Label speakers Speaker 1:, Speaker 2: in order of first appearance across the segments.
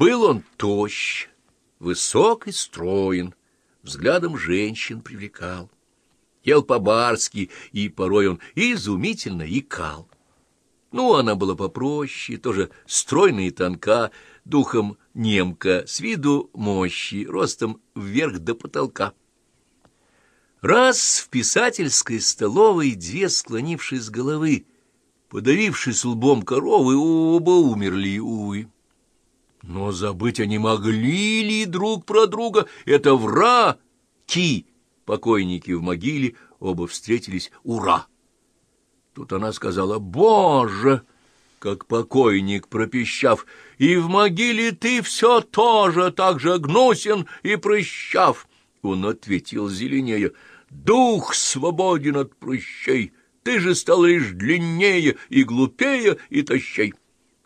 Speaker 1: Был он тощ, высок и строен, взглядом женщин привлекал. Ел по-барски, и порой он изумительно икал. Ну, она была попроще, тоже стройная и тонка, духом немка, с виду мощи, ростом вверх до потолка. Раз в писательской столовой две, склонившись головы, подавившись лбом коровы, оба умерли, увы. Но забыть они могли ли друг про друга? Это враки! Покойники в могиле оба встретились. Ура! Тут она сказала «Боже!» как покойник пропищав, «И в могиле ты все тоже так же гнусен и прыщав!» Он ответил зеленее, «Дух свободен от прыщей, ты же стал лишь длиннее и глупее и тощей!»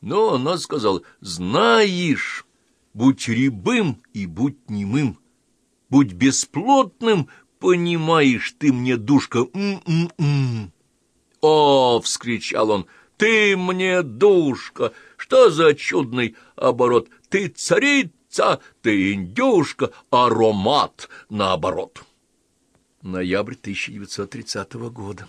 Speaker 1: Но она сказала, «Знаешь, будь рябым и будь немым, будь бесплотным, понимаешь ты мне, душка, м-м-м». «О!» — вскричал он, «ты мне, душка, что за чудный оборот! Ты царица, ты индюшка, аромат наоборот!» Ноябрь 1930 года.